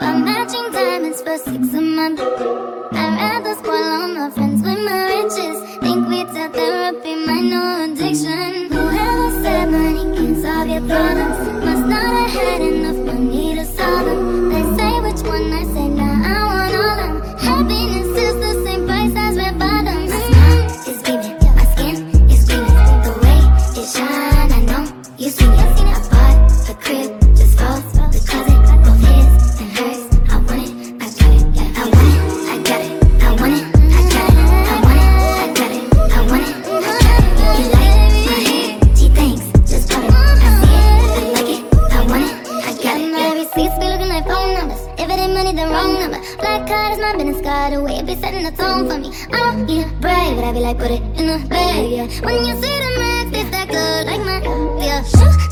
But matching diamonds for six of my. I'd rather spoil all my friends with my riches. Think we tell therapy, my no addiction. Whoever said money can solve your problems Black card is my business card, the way it be setting the tone for me. I don't a brag, but I be like, put it in the bag, yeah. When you see the max, it's stack good, like my, yeah.